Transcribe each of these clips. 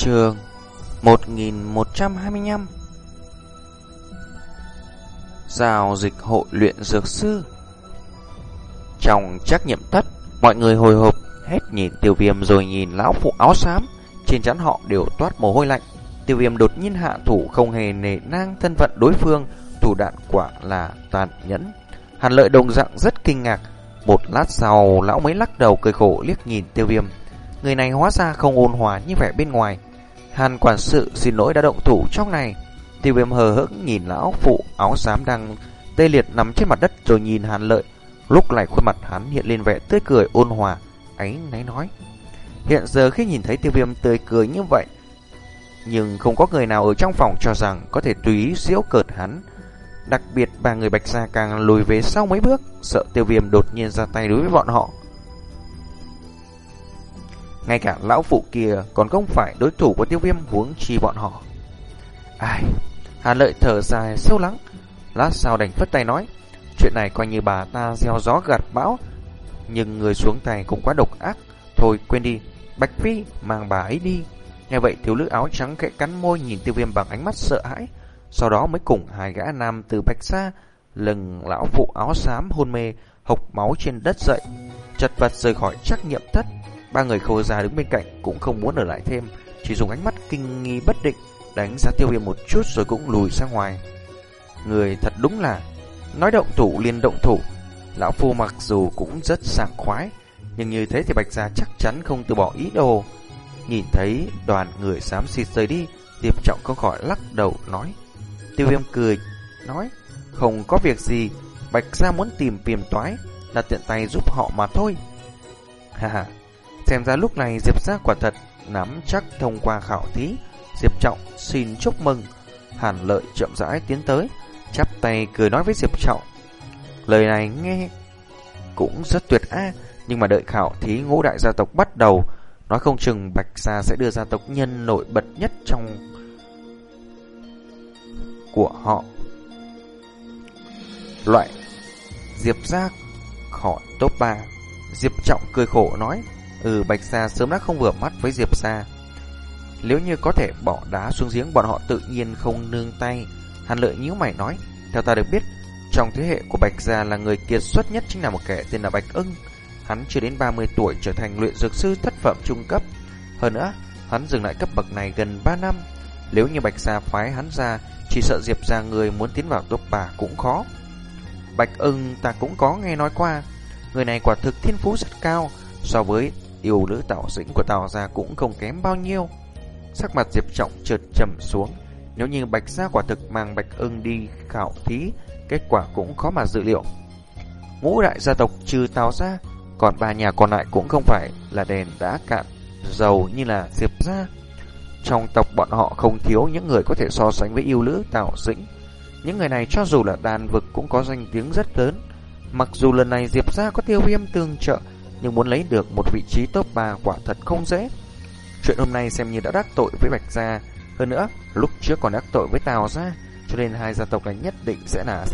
Trường 1125 Giao dịch hội luyện dược sư. Trong trách nhiệm tất, Mọi người hồi hộp, Hết nhìn tiêu viêm rồi nhìn lão phụ áo xám. Trên chắn họ đều toát mồ hôi lạnh. Tiêu viêm đột nhiên hạ thủ Không hề nề nang thân phận đối phương. Thủ đạn quả là tàn nhẫn. Hàn lợi đồng dạng rất kinh ngạc. Một lát sau, lão mới lắc đầu cười khổ liếc nhìn tiêu viêm. Người này hóa ra không ôn hòa như vẻ bên ngoài. Hàn quản sự xin lỗi đã động thủ trong này. Tiêu viêm hờ hững nhìn lão phụ áo xám đang tê liệt nằm trên mặt đất rồi nhìn hàn lợi. Lúc này khuôn mặt hắn hiện lên vẻ tươi cười ôn hòa ánh náy nói. Hiện giờ khi nhìn thấy tiêu viêm tươi cười như vậy, Nhưng không có người nào ở trong phòng cho rằng có thể tùy diễu cợt hắn. Đặc biệt ba người bạch gia càng lùi về sau mấy bước, Sợ tiêu viêm đột nhiên ra tay đối với bọn họ ngay cả lão phụ kia còn không phải đối thủ của tiêu viêm huống chi bọn họ. Ai? Hà lợi thở dài sâu lắng. Lát sau đành phất tay nói. Chuyện này coi như bà ta gieo gió gặt bão. Nhưng người xuống tay cũng quá độc ác. Thôi quên đi. Bạch Phi mang bà ấy đi. Nghe vậy, thiếu nữ áo trắng khẽ cắn môi nhìn tiêu viêm bằng ánh mắt sợ hãi. Sau đó mới cùng hai gã nam từ bạch xa lừng lão phụ áo xám hôn mê, hộc máu trên đất dậy chật vật rời khỏi trắc nghiệm thất Ba người khâu ra đứng bên cạnh cũng không muốn ở lại thêm, chỉ dùng ánh mắt kinh nghi bất định đánh giá tiêu viêm một chút rồi cũng lùi ra ngoài. Người thật đúng là nói động thủ liền động thủ. Lão Phu mặc dù cũng rất sảng khoái, nhưng như thế thì Bạch Gia chắc chắn không từ bỏ ý đồ. Nhìn thấy đoàn người xám xịt rời đi, Diệp Trọng không khỏi lắc đầu nói. Tiêu viêm cười, nói, không có việc gì, Bạch Gia muốn tìm phiền toái, là tiện tay giúp họ mà thôi. Ha ha, Xem ra lúc này Diệp Giác quả thật nắm chắc thông qua khảo thí. Diệp Trọng xin chúc mừng. Hàn lợi chậm rãi tiến tới, chắp tay cười nói với Diệp Trọng. Lời này nghe cũng rất tuyệt a nhưng mà đợi khảo thí ngũ đại gia tộc bắt đầu, nói không chừng Bạch Gia sẽ đưa gia tộc nhân nổi bật nhất trong của họ. Loại Diệp Giác khỏi top 3 Diệp Trọng cười khổ nói Ừ Bạch Sa sớm đã không vừa mắt với Diệp Sa Nếu như có thể bỏ đá xuống giếng, Bọn họ tự nhiên không nương tay. Hàn lợi nhíu mày nói, Theo ta được biết, Trong thế hệ của Bạch Gia là người kiệt xuất nhất Chính là một kẻ tên là Bạch ưng. Hắn chưa đến 30 tuổi trở thành luyện dược sư thất phẩm trung cấp. Hơn nữa, Hắn dừng lại cấp bậc này gần 3 năm. Nếu như Bạch Gia phái hắn ra, Chỉ sợ Diệp Gia người muốn tiến vào top 3 cũng khó. Bạch ưng ta cũng có nghe nói qua. Người này quả thực thiên phú rất cao, So với yêu nữ tạo dĩnh của Tào Gia cũng không kém bao nhiêu. Sắc mặt Diệp Trọng trượt trầm xuống. Nếu như Bạch Gia quả thực mang Bạch ưng đi khảo thí, kết quả cũng khó mà dự liệu. Ngũ đại gia tộc trừ Tào Gia, còn ba nhà còn lại cũng không phải là đèn đã cạn dầu như là Diệp Gia. Trong tộc bọn họ không thiếu những người có thể so sánh với yêu nữ Tào Dĩnh. Những người này cho dù là đàn vực cũng có danh tiếng rất lớn. Mặc dù lần này Diệp Gia có tiêu viêm tương trợ, nhưng muốn lấy được một vị trí top 3 quả thật không dễ. Chuyện hôm nay xem như đã đắc tội với Bạch Gia, hơn nữa lúc trước còn đắc tội với Tào Gia, cho nên hai gia tộc này nhất định sẽ là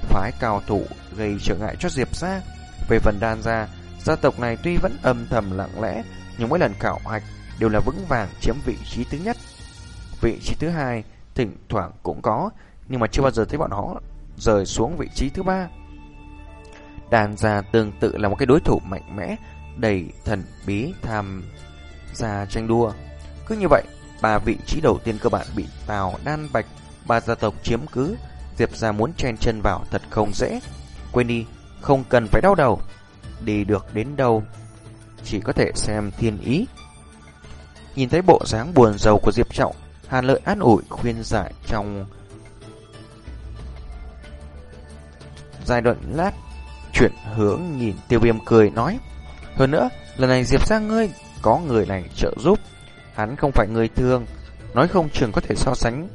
phái cao thủ gây trở ngại cho Diệp Gia. Về phần đan gia, gia tộc này tuy vẫn âm thầm lặng lẽ, nhưng mỗi lần khảo hạch đều là vững vàng chiếm vị trí thứ nhất. Vị trí thứ hai thỉnh thoảng cũng có, nhưng mà chưa bao giờ thấy bọn họ rời xuống vị trí thứ ba. Đàn gia tương tự là một cái đối thủ mạnh mẽ, đầy thần bí tham gia tranh đua. Cứ như vậy, ba vị trí đầu tiên cơ bản bị Tào Đan Bạch, ba gia tộc chiếm cứ. Diệp gia muốn chen chân vào thật không dễ. Quên đi, không cần phải đau đầu. Đi được đến đâu, chỉ có thể xem thiên ý. Nhìn thấy bộ dáng buồn rầu của Diệp Trọng, Hàn Lợi an ủi khuyên giải trong giai đoạn lát Chuyển hướng nhìn tiêu viêm cười nói, Hơn nữa, lần này Diệp ra ngươi Có người này trợ giúp. Hắn không phải người thường, Nói không chừng có thể so sánh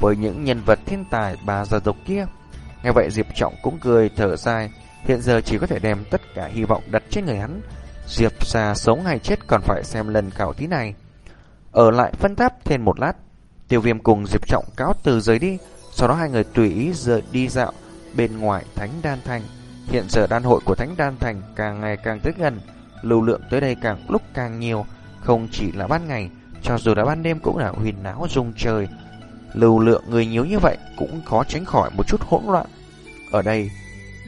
Với những nhân vật thiên tài bà gia tộc kia. Nghe vậy Diệp Trọng cũng cười thở dài, Hiện giờ chỉ có thể đem tất cả hy vọng đặt trên người hắn. Diệp xa sống hay chết còn phải xem lần khảo thí này. Ở lại phân tháp thêm một lát, Tiêu viêm cùng Diệp Trọng cáo từ rời đi, Sau đó hai người tùy ý rời đi dạo Bên ngoài thánh đan thành. Hiện giờ đan hội của Thánh Đan Thành càng ngày càng tới gần, lưu lượng tới đây càng lúc càng nhiều, không chỉ là ban ngày, cho dù là ban đêm cũng là huyền náo rung trời. Lưu lượng người nhiều như vậy cũng khó tránh khỏi một chút hỗn loạn. Ở đây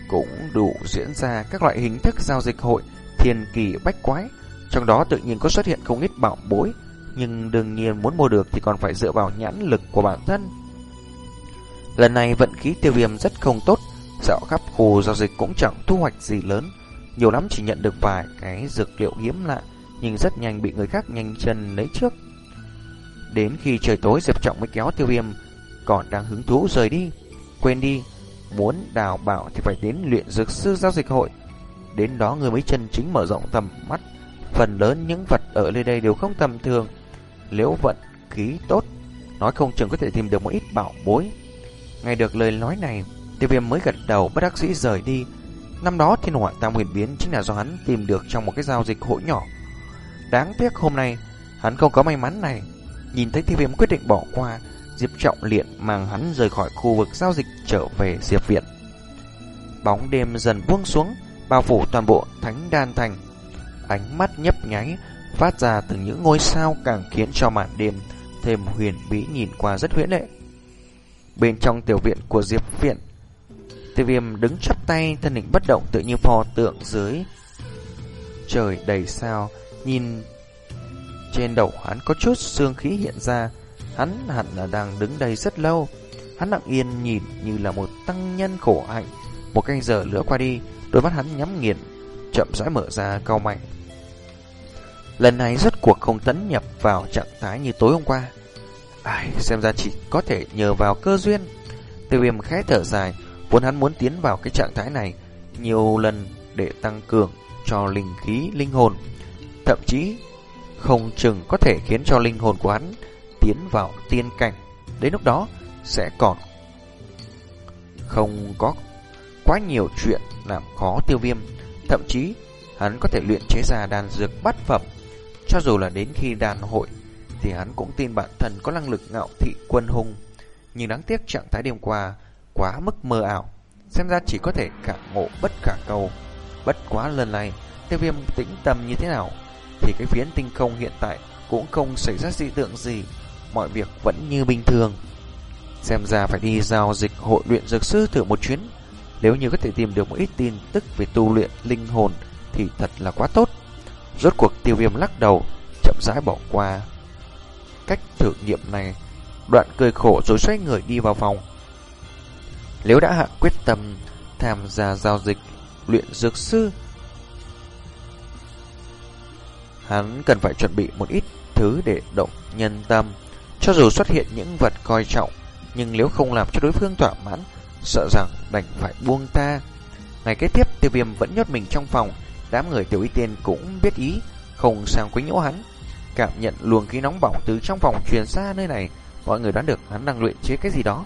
cũng đủ diễn ra các loại hình thức giao dịch hội thiên kỳ bách quái, trong đó tự nhiên có xuất hiện không ít bảo bối, nhưng đương nhiên muốn mua được thì còn phải dựa vào nhãn lực của bản thân. Lần này vận khí tiêu viêm rất không tốt, dạo khắp khu giao dịch cũng chẳng thu hoạch gì lớn, nhiều lắm chỉ nhận được vài cái dược liệu hiếm lạ, nhưng rất nhanh bị người khác nhanh chân lấy trước. Đến khi trời tối Diệp Trọng mới kéo tiêu viêm, còn đang hứng thú rời đi. Quên đi, muốn đào bảo thì phải đến luyện dược sư giao dịch hội. Đến đó người mới chân chính mở rộng tầm mắt. Phần lớn những vật ở nơi đây đều không tầm thường. Nếu vận khí tốt, nói không chừng có thể tìm được một ít bảo bối. Nghe được lời nói này, tiêu viêm mới gật đầu bất đắc dĩ rời đi. Năm đó thiên hỏa tam huyền biến chính là do hắn tìm được trong một cái giao dịch hội nhỏ. Đáng tiếc hôm nay, hắn không có may mắn này. Nhìn thấy tiêu viêm quyết định bỏ qua, Diệp Trọng liền mang hắn rời khỏi khu vực giao dịch trở về Diệp Viện. Bóng đêm dần buông xuống, bao phủ toàn bộ Thánh Đan Thành. Ánh mắt nhấp nháy, phát ra từ những ngôi sao càng khiến cho màn đêm thêm huyền bí nhìn qua rất huyễn lệ. Bên trong tiểu viện của Diệp Viện, Tiêu Viêm đứng chắp tay, thân hình bất động tự như pho tượng dưới trời đầy sao, nhìn trên đầu hắn có chút xương khí hiện ra, hắn hẳn là đang đứng đây rất lâu. Hắn lặng yên nhìn như là một tăng nhân khổ hạnh. Một canh giờ lửa qua đi, đôi mắt hắn nhắm nghiền, chậm rãi mở ra cao mạnh. Lần này rất cuộc không tấn nhập vào trạng thái như tối hôm qua. Ai, xem ra chỉ có thể nhờ vào cơ duyên. Tiêu viêm khẽ thở dài, vốn hắn muốn tiến vào cái trạng thái này nhiều lần để tăng cường cho linh khí, linh hồn. Thậm chí không chừng có thể khiến cho linh hồn của hắn tiến vào tiên cảnh. Đến lúc đó sẽ còn không có quá nhiều chuyện làm khó tiêu viêm. Thậm chí hắn có thể luyện chế ra đàn dược bát phẩm. Cho dù là đến khi đàn hội thì hắn cũng tin bản thân có năng lực ngạo thị quân hùng. Nhưng đáng tiếc trạng thái đêm qua quá mức mơ ảo. Xem ra chỉ có thể cả ngộ bất cả cầu. Bất quá lần này tiêu viêm tĩnh tâm như thế nào thì cái phiến tinh không hiện tại cũng không xảy ra dị tượng gì, mọi việc vẫn như bình thường. Xem ra phải đi giao dịch hội luyện dược sư thử một chuyến, nếu như có thể tìm được một ít tin tức về tu luyện linh hồn thì thật là quá tốt. Rốt cuộc tiêu viêm lắc đầu, chậm rãi bỏ qua. Cách thử nghiệm này, đoạn cười khổ rồi xoay người đi vào phòng. Nếu đã hạ quyết tâm tham gia giao dịch luyện dược sư Hắn cần phải chuẩn bị một ít thứ để động nhân tâm. Cho dù xuất hiện những vật coi trọng, nhưng nếu không làm cho đối phương thỏa mãn, sợ rằng đành phải buông ta. Ngày kế tiếp, tiêu viêm vẫn nhốt mình trong phòng, đám người tiểu y tiên cũng biết ý, không sang quấy nhiễu hắn. Cảm nhận luồng khí nóng bỏng từ trong phòng truyền xa nơi này, mọi người đoán được hắn đang luyện chế cái gì đó.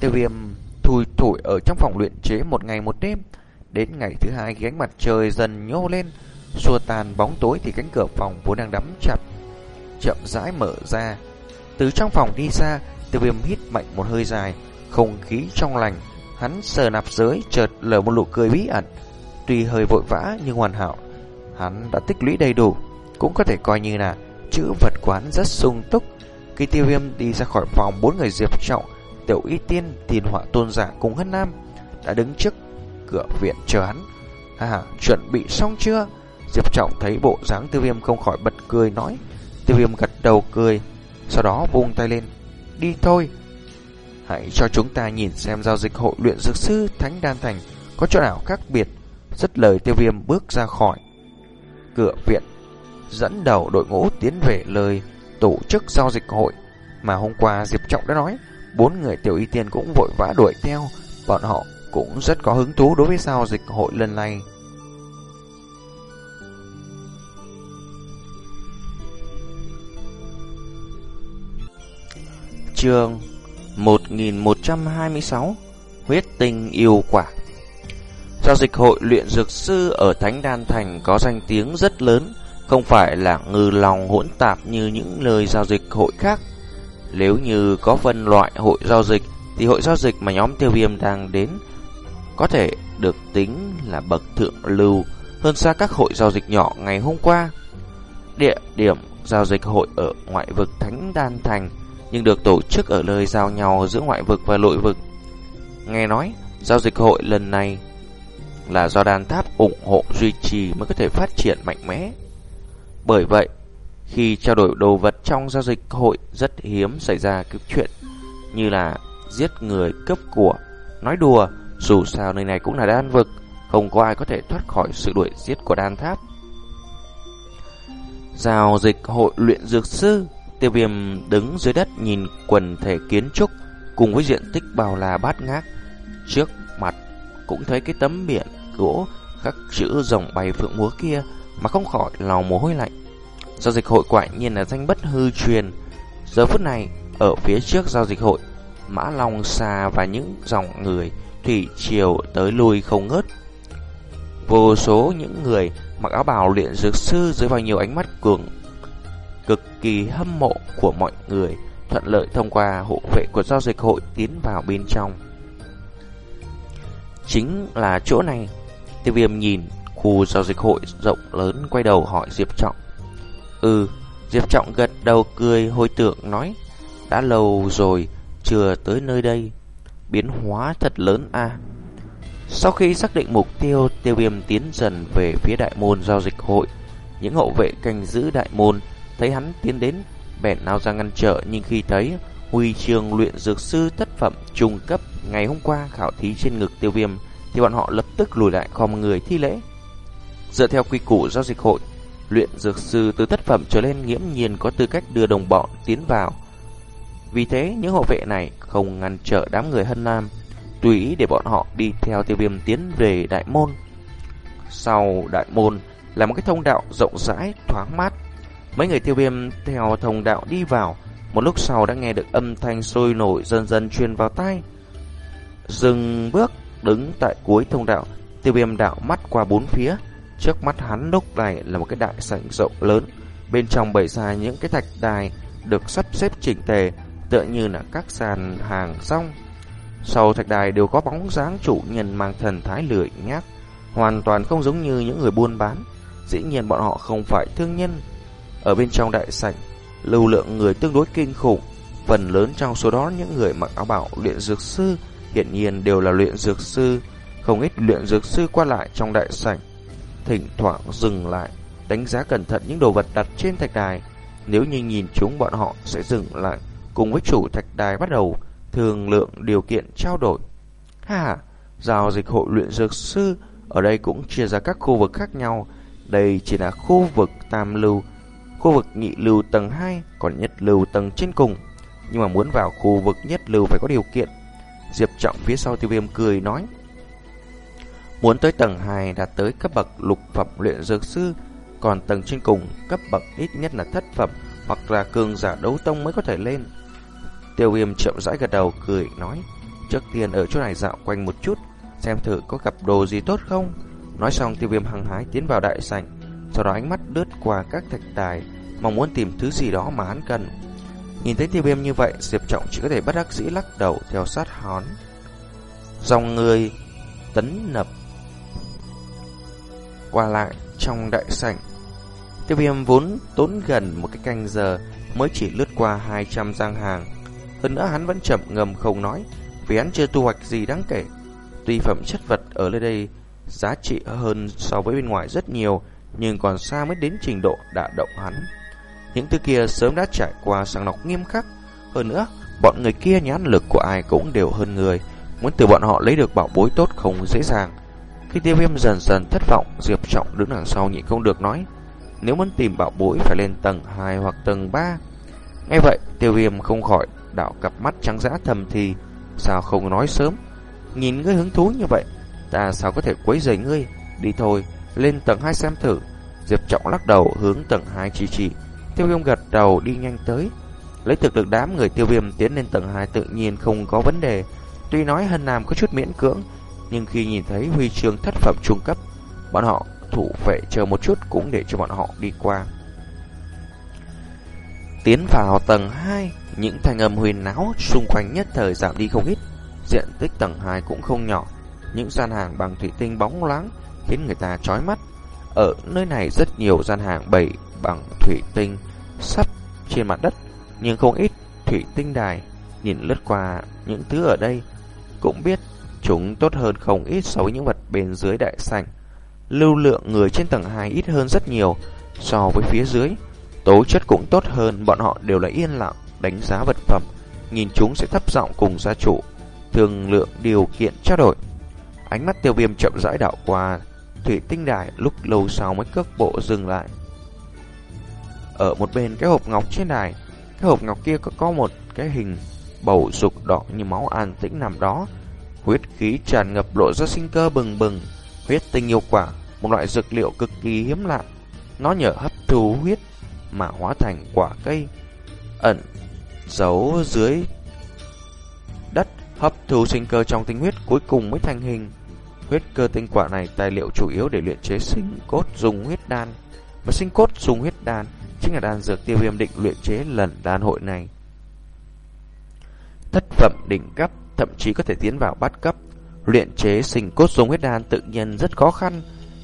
Tiêu viêm thổi thủi ở trong phòng luyện chế một ngày một đêm. Đến ngày thứ hai, gánh mặt trời dần nhô lên, Xua tan bóng tối thì cánh cửa phòng vốn đang đắm chặt Chậm rãi mở ra. Từ trong phòng đi ra Tiêu viêm hít mạnh một hơi dài Không khí trong lành. Hắn sờ nạp giới chợt lở một nụ cười bí ẩn. Tuy hơi vội vã nhưng hoàn hảo Hắn đã tích lũy đầy đủ. Cũng có thể coi như là Chữ vật quán rất sung túc. Khi tiêu viêm đi ra khỏi phòng Bốn người diệp trọng Tiểu y tiên Thiên họa tôn giả cùng hân nam Đã đứng trước cửa viện chờ hắn À chuẩn bị xong chưa Diệp Trọng thấy bộ dáng tiêu viêm không khỏi bật cười nói. Tiêu viêm gật đầu cười, sau đó vung tay lên. Đi thôi. Hãy cho chúng ta nhìn xem giao dịch hội luyện dược sư Thánh Đan Thành có chỗ nào khác biệt. Rất lời tiêu viêm bước ra khỏi cửa viện, dẫn đầu đội ngũ tiến về lời tổ chức giao dịch hội mà hôm qua Diệp Trọng đã nói. Bốn người tiểu y tiên cũng vội vã đuổi theo, bọn họ cũng rất có hứng thú đối với giao dịch hội lần này. Chương 1126 Huyết tinh yêu quả Giao dịch hội luyện dược sư ở Thánh Đan Thành có danh tiếng rất lớn, không phải là ngư lòng hỗn tạp như những lời giao dịch hội khác. Nếu như có phân loại hội giao dịch, thì hội giao dịch mà nhóm tiêu viêm đang đến có thể được tính là bậc thượng lưu hơn xa các hội giao dịch nhỏ ngày hôm qua. Địa điểm giao dịch hội ở ngoại vực Thánh Đan Thành, nhưng được tổ chức ở nơi giao nhau giữa ngoại vực và nội vực. Nghe nói, giao dịch hội lần này là do đan tháp ủng hộ duy trì mới có thể phát triển mạnh mẽ. Bởi vậy, khi trao đổi đồ vật trong giao dịch hội rất hiếm xảy ra cái chuyện như là giết người cấp của. Nói đùa, dù sao nơi này cũng là đan vực, không có ai có thể thoát khỏi sự đuổi giết của đan tháp. Giao dịch hội luyện dược sư, tiêu viêm đứng dưới đất nhìn quần thể kiến trúc cùng với diện tích bao la bát ngát. Trước mặt cũng thấy cái tấm biển gỗ khắc chữ rồng bay phượng múa kia mà không khỏi lòng mồ hôi lạnh. Giao dịch hội quả nhiên là danh bất hư truyền. Giờ phút này, ở phía trước giao dịch hội, Mã Long xa và những dòng người thủy triều tới lui không ngớt. Vô số những người mặc áo bào luyện dược sư dưới vào nhiều ánh mắt cường cực kỳ hâm mộ của mọi người thuận lợi thông qua hộ vệ của giao dịch hội tiến vào bên trong. Chính là chỗ này, tiêu viêm nhìn khu giao dịch hội rộng lớn quay đầu hỏi Diệp Trọng. Ừ, Diệp Trọng gật đầu cười hồi tưởng nói, đã lâu rồi chưa tới nơi đây, biến hóa thật lớn a. Sau khi xác định mục tiêu, tiêu viêm tiến dần về phía đại môn giao dịch hội. Những hậu vệ canh giữ đại môn thấy hắn tiến đến, bèn nào ra ngăn trở nhưng khi thấy huy trường luyện dược sư thất phẩm trung cấp ngày hôm qua khảo thí trên ngực tiêu viêm thì bọn họ lập tức lùi lại khom người thi lễ. Dựa theo quy củ giao dịch hội, luyện dược sư từ thất phẩm trở lên nghiễm nhiên có tư cách đưa đồng bọn tiến vào. Vì thế, những hộ vệ này không ngăn trở đám người hân nam, tùy ý để bọn họ đi theo tiêu viêm tiến về đại môn. Sau đại môn là một cái thông đạo rộng rãi, thoáng mát. Mấy người tiêu viêm theo thông đạo đi vào, một lúc sau đã nghe được âm thanh sôi nổi dần dần truyền vào tai. Dừng bước, đứng tại cuối thông đạo, tiêu viêm đạo mắt qua bốn phía. Trước mắt hắn lúc này là một cái đại sảnh rộng lớn, bên trong bày ra những cái thạch đài được sắp xếp chỉnh tề, tựa như là các sàn hàng rong. Sau thạch đài đều có bóng dáng chủ nhân mang thần thái lười nhác, hoàn toàn không giống như những người buôn bán. Dĩ nhiên bọn họ không phải thương nhân. Ở bên trong đại sảnh, lưu lượng người tương đối kinh khủng, phần lớn trong số đó những người mặc áo bảo luyện dược sư, hiện nhiên đều là luyện dược sư, không ít luyện dược sư qua lại trong đại sảnh, thỉnh thoảng dừng lại, đánh giá cẩn thận những đồ vật đặt trên thạch đài. Nếu như nhìn chúng bọn họ sẽ dừng lại, cùng với chủ thạch đài bắt đầu thương lượng điều kiện trao đổi. Ha, giao dịch hội luyện dược sư ở đây cũng chia ra các khu vực khác nhau. Đây chỉ là khu vực tam lưu, khu vực nhị lưu tầng 2, còn nhất lưu tầng trên cùng. Nhưng mà muốn vào khu vực nhất lưu phải có điều kiện. Diệp Trọng phía sau tiêu viêm cười nói. Muốn tới tầng 2 đạt tới cấp bậc lục phẩm luyện dược sư, còn tầng trên cùng cấp bậc ít nhất là thất phẩm hoặc là cường giả đấu tông mới có thể lên. Tiêu viêm chậm rãi gật đầu cười nói Trước tiên ở chỗ này dạo quanh một chút Xem thử có gặp đồ gì tốt không. Nói xong tiêu viêm hăng hái tiến vào đại sảnh Sau đó ánh mắt đứt qua các thạch tài Mong muốn tìm thứ gì đó mà hắn cần. Nhìn thấy tiêu viêm như vậy Diệp Trọng chỉ có thể bất đắc dĩ lắc đầu Theo sát hón Dòng người tấn nập qua lại trong đại sảnh Tiêu viêm vốn tốn gần một cái canh giờ Mới chỉ lướt qua 200 gian hàng hơn nữa hắn vẫn chậm ngầm không nói, vì hắn chưa thu hoạch gì đáng kể. Tuy phẩm chất vật ở nơi đây giá trị hơn so với bên ngoài rất nhiều, nhưng còn xa mới đến trình độ đả động hắn. Những thứ kia sớm đã trải qua sàng lọc nghiêm khắc. Hơn nữa, bọn người kia nhãn lực của ai cũng đều hơn người. Muốn từ bọn họ lấy được bảo bối tốt không dễ dàng. Khi tiêu viêm dần dần thất vọng, Diệp Trọng đứng đằng sau nhịn không được nói. Nếu muốn tìm bảo bối phải lên tầng 2 hoặc tầng 3. Nghe vậy, tiêu viêm không khỏi đảo cặp mắt trắng dã thầm thì Sao không nói sớm? Nhìn ngươi hứng thú như vậy Ta sao có thể quấy rầy ngươi? Đi thôi lên tầng 2 xem thử. Diệp Trọng lắc đầu hướng tầng 2 chỉ chỉ. Tiêu viêm gật đầu đi nhanh tới. Lấy thực lực đám người tiêu viêm tiến lên tầng 2 tự nhiên không có vấn đề. Tuy nói Hân Nam có chút miễn cưỡng nhưng khi nhìn thấy huy chương thất phẩm trung cấp Bọn họ thủ vệ chờ một chút cũng để cho bọn họ đi qua Tiến vào tầng 2 những thanh âm huyền náo xung quanh nhất thời giảm đi không ít, diện tích tầng 2 cũng không nhỏ. Những gian hàng bằng thủy tinh bóng loáng khiến người ta chói mắt. Ở nơi này rất nhiều gian hàng bày bằng thủy tinh, sắp trên mặt đất, nhưng không ít thủy tinh đài. Nhìn lướt qua những thứ ở đây, cũng biết chúng tốt hơn không ít so với những vật bên dưới đại sảnh. Lưu lượng người trên tầng 2 ít hơn rất nhiều so với phía dưới. Tố chất cũng tốt hơn, bọn họ đều là yên lặng đánh giá vật phẩm, nhìn chúng sẽ thấp giọng cùng gia chủ, thương lượng điều kiện trao đổi. Ánh mắt tiêu viêm chậm rãi đảo qua thủy tinh đài lúc lâu sau mới cước bộ dừng lại. Ở một bên cái hộp ngọc trên đài, cái hộp ngọc kia có, có một cái hình bầu dục đỏ như máu an tĩnh nằm đó. Huyết khí tràn ngập lộ ra sinh cơ bừng bừng, huyết tinh yêu quả, một loại dược liệu cực kỳ hiếm lạ. Nó nhờ hấp thu huyết mà hóa thành quả cây ẩn giấu dưới đất hấp thu sinh cơ trong tinh huyết cuối cùng mới thành hình. Huyết cơ tinh quả này tài liệu chủ yếu để luyện chế sinh cốt dùng huyết đan. Và sinh cốt dùng huyết đan chính là đan dược tiêu viêm định luyện chế lần đan hội này. Thất phẩm đỉnh cấp, thậm chí có thể tiến vào bát cấp. Luyện chế sinh cốt dùng huyết đan tự nhiên rất khó khăn.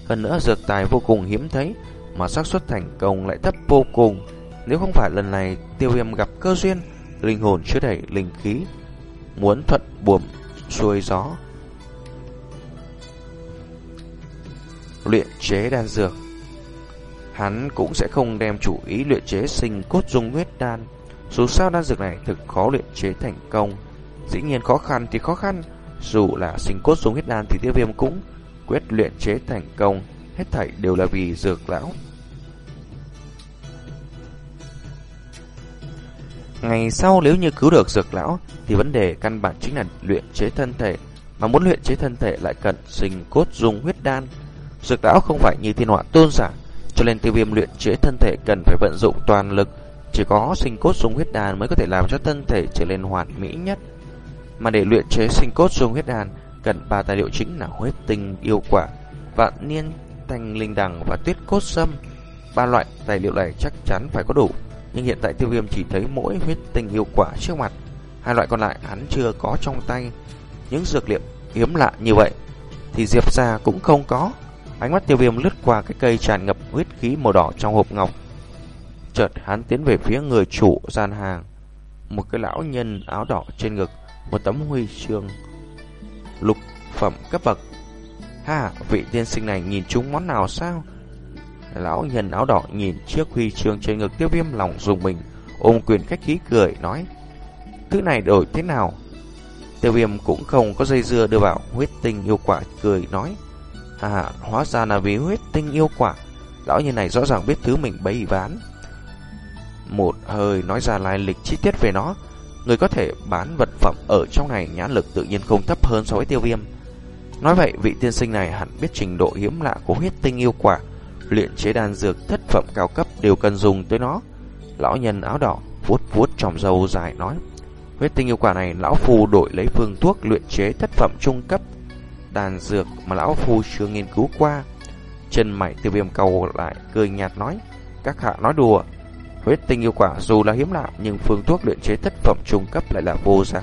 Hơn nữa dược tài vô cùng hiếm thấy, mà xác suất thành công lại thấp vô cùng. Nếu không phải lần này tiêu viêm gặp cơ duyên, linh hồn chứa đầy linh khí, muốn thuận buồm xuôi gió. Luyện chế đan dược Hắn cũng sẽ không đem chủ ý luyện chế sinh cốt dung huyết đan Dù sao đan dược này thực khó luyện chế thành công Dĩ nhiên khó khăn thì khó khăn, Dù là sinh cốt xuống huyết đan thì tiêu viêm cũng quyết luyện chế thành công. Hết thảy đều là vì dược lão. Ngày sau nếu như cứu được dược lão Thì vấn đề căn bản chính là luyện chế thân thể. Mà muốn luyện chế thân thể lại cần sinh cốt dung huyết đan. Dược lão không phải như thiên họa tôn giả, Cho nên tiêu viêm luyện chế thân thể cần phải vận dụng toàn lực. Chỉ có sinh cốt dung huyết đan mới có thể làm cho thân thể trở nên hoàn mỹ nhất. Mà để luyện chế sinh cốt dung huyết đan Cần ba tài liệu chính là huyết tinh, yêu quả, Vạn niên thanh linh đằng và tuyết cốt sâm Ba loại tài liệu này chắc chắn phải có đủ, nhưng hiện tại tiêu viêm chỉ thấy mỗi huyết tinh, yêu quả trước mặt. Hai loại còn lại hắn chưa có trong tay. Những dược liệu hiếm lạ như vậy Thì Diệp gia cũng không có. Ánh mắt tiêu viêm lướt qua cái cây tràn ngập huyết khí màu đỏ trong hộp ngọc. Chợt hắn tiến về phía người chủ gian hàng. Một cái lão nhân áo đỏ trên ngực. Một tấm huy chương Lục phẩm cấp bậc Ha, vị tiên sinh này nhìn chúng món nào sao? Lão nhân áo đỏ nhìn chiếc huy chương trên ngực tiêu viêm lòng dùng mình, ôm quyền khách khí cười, nói Thứ này đổi thế nào? Tiêu viêm cũng không có dây dưa đưa vào huyết tinh yêu quả cười nói À, hóa ra là vì huyết tinh yêu quả Lão nhân này rõ ràng biết thứ mình bày ván Một hơi nói ra lai lịch chi tiết về nó Người có thể bán vật phẩm ở trong này nhãn lực tự nhiên không thấp hơn so với tiêu viêm Nói vậy vị tiên sinh này hẳn biết trình độ hiếm lạ của huyết tinh yêu quả luyện chế đan dược thất phẩm cao cấp đều cần dùng tới nó. Lão nhân áo đỏ vuốt vuốt tròng râu dài nói, huyết tinh yêu quả này lão phu đổi lấy phương thuốc luyện chế thất phẩm trung cấp đan dược mà lão phu chưa nghiên cứu qua. Chân mày tiêu viêm cầu lại cười nhạt nói, các hạ nói đùa. Huyết tinh yêu quả dù là hiếm lạ nhưng phương thuốc luyện chế thất phẩm trung cấp lại là vô giá,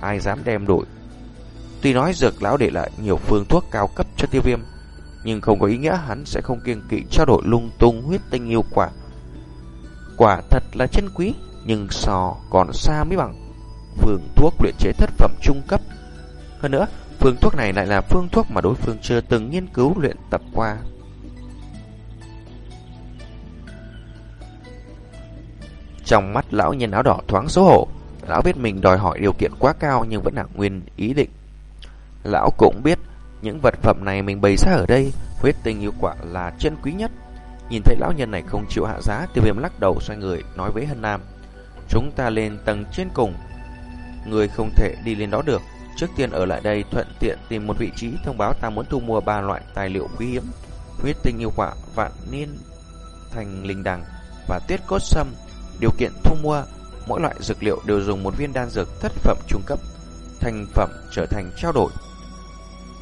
ai dám đem đổi. Tuy nói dược lão để lại nhiều phương thuốc cao cấp cho tiêu viêm, nhưng không có ý nghĩa hắn sẽ không kiêng kỵ trao đổi lung tung huyết tinh yêu quả. Quả thật là chân quý, nhưng sò còn xa mới bằng phương thuốc luyện chế thất phẩm trung cấp. Hơn nữa, phương thuốc này lại là phương thuốc mà đối phương chưa từng nghiên cứu luyện tập qua. Trong mắt lão nhân áo đỏ thoáng xấu hổ, lão biết mình đòi hỏi điều kiện quá cao nhưng vẫn là nguyên ý định. Lão cũng biết những vật phẩm này mình bày ra ở đây, huyết tinh yêu quả là chân quý nhất. Nhìn thấy lão nhân này không chịu hạ giá, tiêu viêm lắc đầu xoay người nói với Hân Nam. Chúng ta lên tầng trên cùng. Người không thể đi lên đó được. Trước tiên ở lại đây thuận tiện tìm một vị trí thông báo ta muốn thu mua ba loại tài liệu quý hiếm. Huyết tinh yêu quả, vạn niên, thành linh đằng và tiết cốt sâm. Điều kiện thu mua, mỗi loại dược liệu đều dùng một viên đan dược thất phẩm trung cấp. Thành phẩm trở thành trao đổi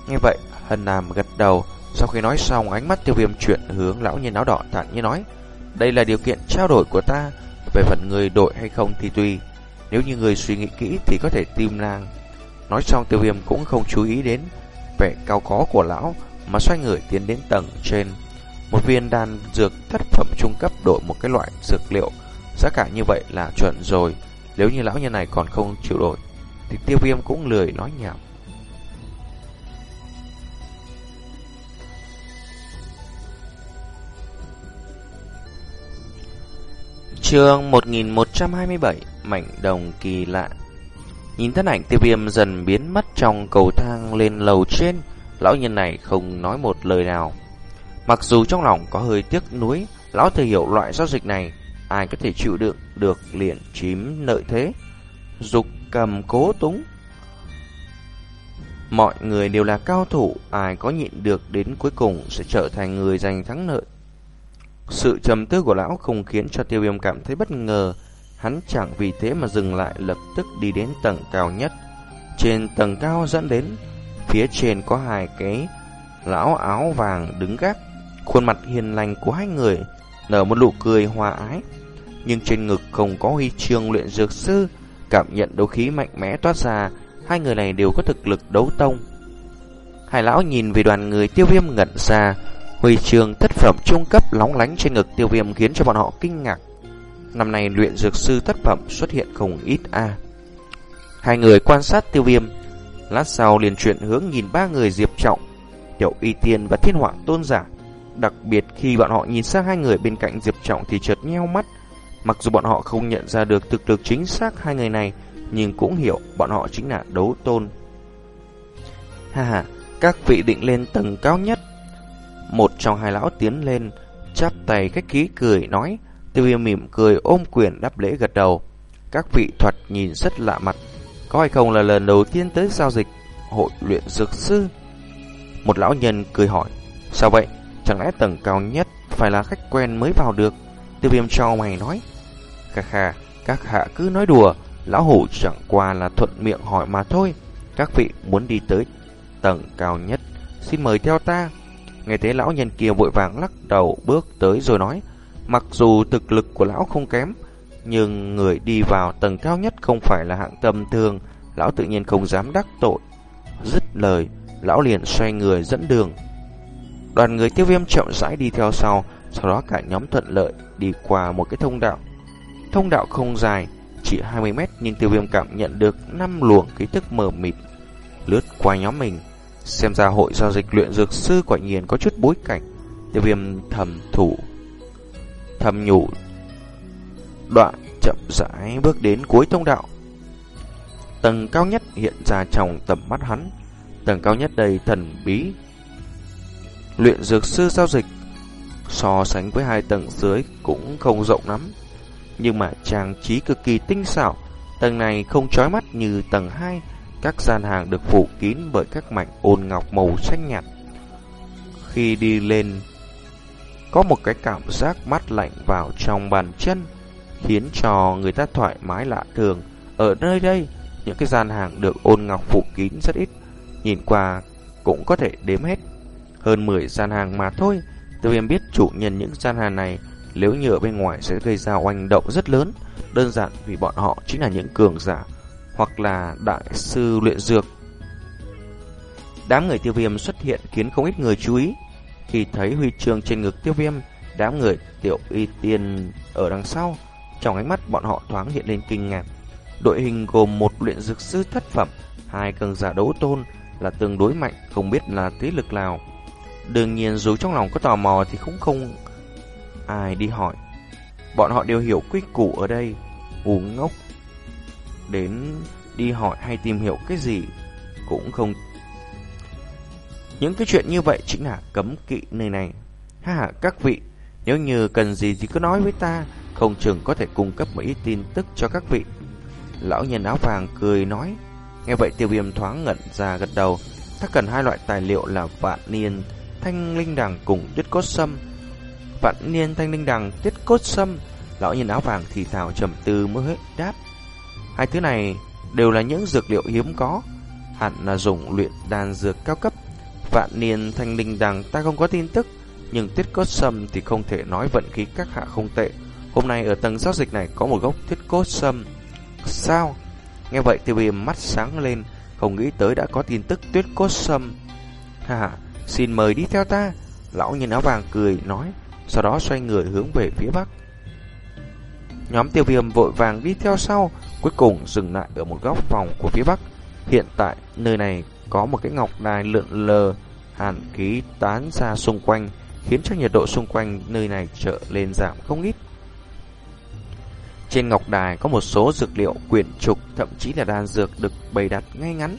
Nghe vậy, Hân Nam gật đầu, sau khi nói xong ánh mắt tiêu viêm chuyển hướng lão nhân áo đỏ thản nhiên nói, đây là điều kiện trao đổi của ta, về phần người đổi hay không thì tùy, nếu như người suy nghĩ kỹ thì có thể tìm nàng. Nói xong tiêu viêm cũng không chú ý đến vẻ cao có của lão, mà xoay người tiến đến tầng trên. Một viên đan dược thất phẩm trung cấp đổi một cái loại dược liệu Giá cả như vậy là chuẩn rồi. Nếu như lão nhân này còn không chịu đổi, Thì tiêu viêm cũng lười nói nhảm. Chương 1127 Mảnh đồng kỳ lạ. Nhìn thân ảnh tiêu viêm dần biến mất trong cầu thang lên lầu trên, Lão nhân này không nói một lời nào. Mặc dù trong lòng có hơi tiếc nuối, Lão thừa hiểu loại giao dịch này Ai có thể chịu đựng được liền chím lợi thế? Dục cầm cố túng. Mọi người đều là cao thủ, Ai có nhịn được đến cuối cùng Sẽ trở thành người giành thắng lợi. Sự trầm tư của lão không khiến cho tiêu viêm cảm thấy bất ngờ. Hắn chẳng vì thế mà dừng lại, lập tức đi đến tầng cao nhất. Trên tầng cao dẫn đến, Phía trên có hai cái lão áo vàng đứng gác. Khuôn mặt hiền lành của hai người nở một nụ cười hòa ái. Nhưng trên ngực không có huy chương luyện dược sư Cảm nhận đấu khí mạnh mẽ toát ra Hai người này đều có thực lực đấu tông Hai lão nhìn về đoàn người tiêu viêm ngẩn ra Huy chương thất phẩm trung cấp lóng lánh trên ngực tiêu viêm khiến cho bọn họ kinh ngạc Năm nay luyện dược sư thất phẩm xuất hiện không ít a. Hai người quan sát tiêu viêm, lát sau liền chuyển hướng nhìn ba người Diệp Trọng, Tiểu Y Tiên và Thiên Họa Tôn giả. Đặc biệt khi bọn họ nhìn sang hai người bên cạnh Diệp Trọng thì chợt nheo mắt. Mặc dù bọn họ không nhận ra được thực lực chính xác hai người này, nhưng cũng hiểu bọn họ chính là đấu tôn. Ha ha, các vị định lên tầng cao nhất. Một trong hai lão tiến lên, chắp tay khách khí cười nói, Tiêu viêm mỉm cười ôm quyền đáp lễ gật đầu. Các vị thuật nhìn rất lạ mặt. Có hay không là lần đầu tiên tới giao dịch hội luyện dược sư? Một lão nhân cười hỏi. Sao vậy? Chẳng lẽ tầng cao nhất phải là khách quen mới vào được? Tiêu viêm cho mày nói. Khà khà, các hạ cứ nói đùa. Lão hủ chẳng qua là thuận miệng hỏi mà thôi. Các vị muốn đi tới tầng cao nhất, xin mời theo ta. Nghe thế lão nhân kia vội vàng lắc đầu bước tới rồi nói. Mặc dù thực lực của lão không kém, nhưng người đi vào tầng cao nhất không phải là hạng tầm thường, lão tự nhiên không dám đắc tội. Dứt lời, lão liền xoay người dẫn đường. Đoàn người tiêu viêm chậm rãi đi theo sau, sau đó cả nhóm thuận lợi đi qua một cái thông đạo. Thông đạo không dài, chỉ 20 mét nhưng tiêu viêm cảm nhận được năm luồng ký thức mờ mịt lướt qua nhóm mình. Xem ra hội giao dịch luyện dược sư quả nhiên có chút bối cảnh. Tiêu viêm thầm thủ thầm nhủ. Đoạn chậm rãi bước đến cuối thông đạo. Tầng cao nhất hiện ra trong tầm mắt hắn. Tầng cao nhất đầy thần bí. Luyện dược sư giao dịch so sánh với hai tầng dưới cũng không rộng lắm. Nhưng mà trang trí cực kỳ tinh xảo. Tầng này không chói mắt như tầng 2. Các gian hàng được phủ kín bởi các mảnh ôn ngọc màu xanh nhạt. Khi đi lên có một cái cảm giác mát lạnh vào trong bàn chân, khiến cho người ta thoải mái lạ thường. Ở nơi đây, những cái gian hàng được ôn ngọc phủ kín rất ít, nhìn qua cũng có thể đếm hết. Hơn 10 gian hàng mà thôi, tiêu viêm biết chủ nhân những gian hàng này nếu như ở bên ngoài sẽ gây ra oanh động rất lớn, đơn giản vì bọn họ chính là những cường giả hoặc là đại sư luyện dược. Đám người tiêu viêm xuất hiện khiến không ít người chú ý, khi thấy huy chương trên ngực tiêu viêm, đám người tiểu y tiên ở đằng sau, trong ánh mắt bọn họ thoáng hiện lên kinh ngạc. Đội hình gồm một luyện dược sư thất phẩm, hai cường giả đấu tôn là tương đối mạnh, không biết là thế lực nào. Đương nhiên dù trong lòng có tò mò thì cũng không ai đi hỏi. Bọn họ đều hiểu quy củ ở đây, ngu ngốc. Đến đi hỏi hay tìm hiểu cái gì cũng không những cái chuyện như vậy chính là cấm kỵ nơi này. Ha ha, các vị, nếu như cần gì thì cứ nói với ta, không chừng có thể cung cấp một ít tin tức cho các vị. Lão nhân áo vàng cười nói. Nghe vậy tiêu viêm thoáng ngẩn ra gật đầu. Ta cần hai loại tài liệu là vạn niên, thanh linh đằng cùng tuyết cốt sâm. Vạn niên thanh linh đằng, tuyết cốt sâm. Lão nhân áo vàng thì thảo trầm tư mới hết đáp. Hai thứ này đều là những dược liệu hiếm có, hẳn là dùng luyện đan dược cao cấp Vạn niên thanh linh đằng ta không có tin tức, nhưng Tuyết cốt sâm thì không thể nói vận khí các hạ không tệ. Hôm nay ở tầng giao dịch này có một gốc Tuyết cốt sâm. Sao? Nghe vậy tiêu viêm mắt sáng lên, không nghĩ tới đã có tin tức tuyết cốt sâm. Hà, xin mời đi theo ta. Lão nhân áo vàng cười nói, sau đó xoay người hướng về phía bắc. Nhóm tiêu viêm vội vàng đi theo sau, cuối cùng dừng lại ở một góc phòng của phía bắc. Hiện tại, nơi này có một cái ngọc đài lượn lờ, hàn khí tán ra xung quanh, khiến cho nhiệt độ xung quanh nơi này trở lên giảm không ít. Trên ngọc đài có một số dược liệu quyển trục, thậm chí là đan dược được bày đặt ngay ngắn.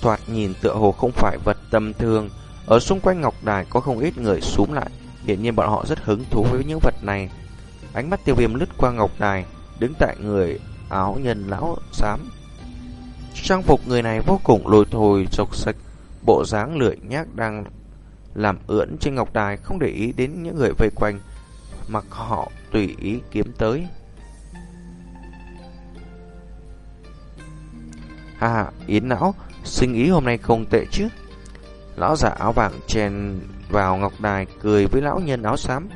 Thoạt nhìn tựa hồ không phải vật tầm thường, ở xung quanh ngọc đài có không ít người súm lại, hiển nhiên bọn họ rất hứng thú với những vật này. Ánh mắt tiêu viêm lướt qua ngọc đài, đứng tại người áo nhân lão xám. Trang phục người này vô cùng lôi thôi, rộc sạch, bộ dáng lười nhác đang làm ưỡn trên ngọc đài không để ý đến những người vây quanh, mặc họ tùy ý kiếm tới. À, Yến não, sinh ý hôm nay không tệ chứ. Lão giả áo vàng chèn vào ngọc đài cười với lão nhân áo xám.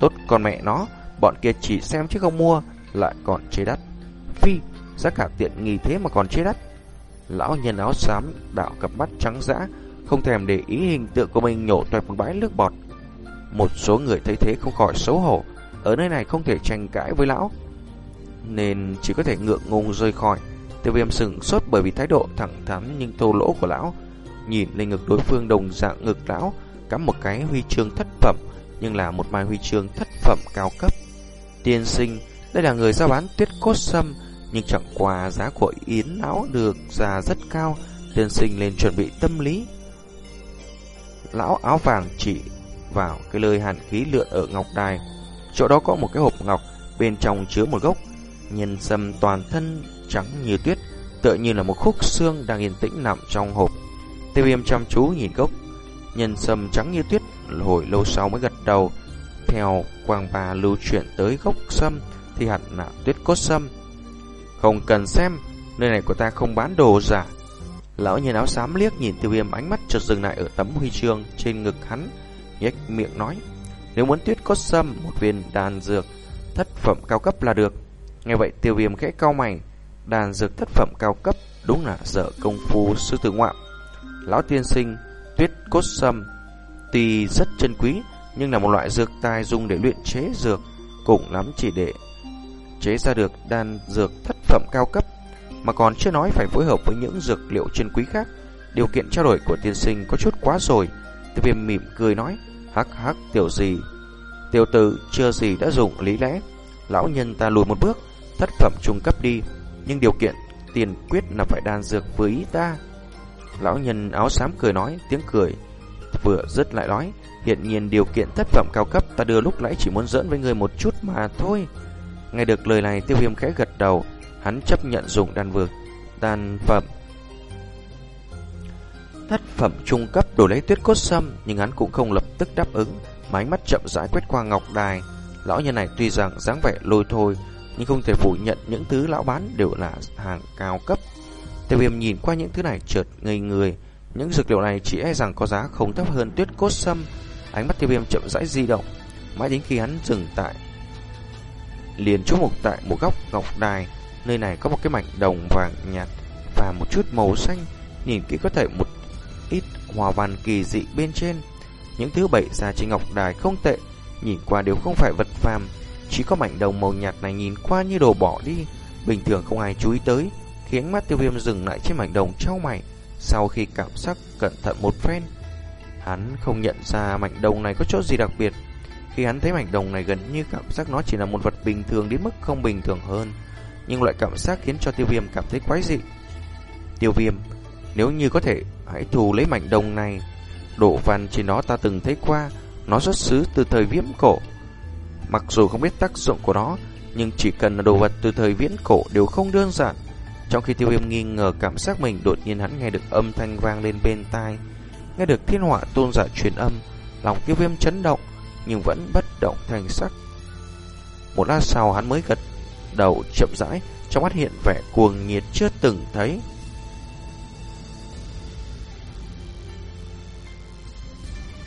Tốt con mẹ nó, bọn kia chỉ xem chứ không mua, lại còn chế đắt. Phi, giá cả tiện nghi thế mà còn chế đắt. Lão nhân áo xám đạo cặp mắt trắng dã, không thèm để ý hình tượng của mình nhổ toẹt một bãi nước bọt. Một số người thấy thế không khỏi xấu hổ, ở nơi này không thể tranh cãi với lão, nên chỉ có thể ngượng ngùng rời khỏi. Tiêu viêm sừng sốt bởi vì thái độ thẳng thắn nhưng thô lỗ của lão. Nhìn lên ngực đối phương đồng dạng ngực lão, cắm một cái huy chương thất phẩm, nhưng là một mai huy chương thất phẩm cao cấp. Tiên sinh, đây là người giao bán tuyết cốt sâm, nhưng chẳng qua giá của yến lão được ra rất cao, tiên sinh lên chuẩn bị tâm lý. Lão áo vàng chỉ vào cái lời hàn khí lượn ở ngọc đài, chỗ đó có một cái hộp ngọc, bên trong chứa một gốc nhân sâm toàn thân trắng như tuyết, tựa như là một khúc xương đang yên tĩnh nằm trong hộp. Tiêu viêm chăm chú nhìn gốc, nhân sâm trắng như tuyết, hồi lâu sau mới gật đầu. Theo quang bà lưu chuyển tới gốc sâm thì hẳn là tuyết cốt sâm. Không cần xem, nơi này của ta không bán đồ giả. Lão nhân áo xám liếc nhìn tiêu viêm ánh mắt chợt dừng lại ở tấm huy chương trên ngực hắn, nhếch miệng nói. Nếu muốn tuyết cốt sâm, một viên đàn dược, thất phẩm cao cấp là được. Nghe vậy tiêu viêm khẽ cao mày, đàn dược thất phẩm cao cấp đúng là dở công phu sư tử ngoạm. Lão tiên sinh, tuyết cốt sâm, tuy rất chân quý, nhưng là một loại dược tài dùng để luyện chế dược, cũng lắm chỉ để chế ra được đan dược thất phẩm cao cấp, mà còn chưa nói phải phối hợp với những dược liệu chân quý khác. Điều kiện trao đổi của tiên sinh có chút quá rồi. Tiêu viêm mỉm cười nói, hắc hắc tiểu gì. Tiểu tử chưa gì đã dùng lý lẽ. Lão nhân ta lùi một bước, thất phẩm trung cấp đi, nhưng điều kiện tiền quyết là phải đan dược với ta. Lão nhân áo xám cười nói, tiếng cười vừa dứt lại nói, hiện nhiên điều kiện thất phẩm cao cấp ta đưa lúc nãy chỉ muốn giỡn với người một chút mà thôi. Nghe được lời này tiêu viêm khẽ gật đầu, hắn chấp nhận dùng đan vượt, đan phẩm. Thất phẩm trung cấp đổi lấy tuyết cốt sâm, nhưng hắn cũng không lập tức đáp ứng, mái mắt chậm rãi quét qua ngọc đài. Lão nhân này tuy rằng dáng vẻ lôi thôi, nhưng không thể phủ nhận những thứ lão bán đều là hàng cao cấp. Tiêu viêm nhìn qua những thứ này chợt ngây người, những dược liệu này chỉ e rằng có giá không thấp hơn tuyết cốt sâm. Ánh mắt tiêu viêm chậm rãi di động, mãi đến khi hắn dừng tại. Liền chú mục tại một góc ngọc đài, nơi này có một cái mảnh đồng vàng nhạt và một chút màu xanh, nhìn kỹ có thể một ít hòa văn kỳ dị bên trên. Những thứ bậy ra trên ngọc đài không tệ, nhìn qua đều không phải vật phàm, chỉ có mảnh đồng màu nhạt này nhìn qua như đồ bỏ đi, bình thường không ai chú ý tới, khi ánh mắt tiêu viêm dừng lại trên mảnh đồng trao mày. Sau khi cảm giác cẩn thận một phen, hắn không nhận ra mảnh đồng này có chỗ gì đặc biệt. Khi hắn thấy mảnh đồng này gần như cảm giác nó chỉ là một vật bình thường đến mức không bình thường hơn. Nhưng loại cảm giác khiến cho tiêu viêm cảm thấy quái dị. Tiêu viêm, nếu như có thể, hãy thù lấy mảnh đồng này. độ văn trên nó ta từng thấy qua, nó xuất xứ từ thời viễn cổ. Mặc dù không biết tác dụng của nó, nhưng chỉ cần là đồ vật từ thời viễn cổ đều không đơn giản. Trong khi tiêu viêm nghi ngờ cảm giác mình đột nhiên hắn nghe được âm thanh vang lên bên tai. Nghe được thiên họa tôn giả truyền âm, lòng tiêu viêm chấn động, nhưng vẫn bất động thành sắc. Một lát sau hắn mới gật đầu chậm rãi, trong mắt hiện vẻ cuồng nhiệt chưa từng thấy.